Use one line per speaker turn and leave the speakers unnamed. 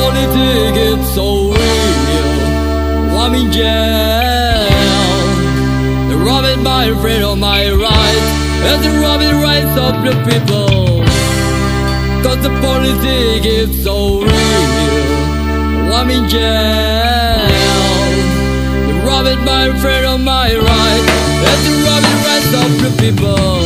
politik the is so real. I'm in jail. They're robbing my freedom, my rights And they're robbing rights of the people. Cause the politik is so real. I'm in jail. They're robbing my freedom, my rights And they're robbing rights of the people.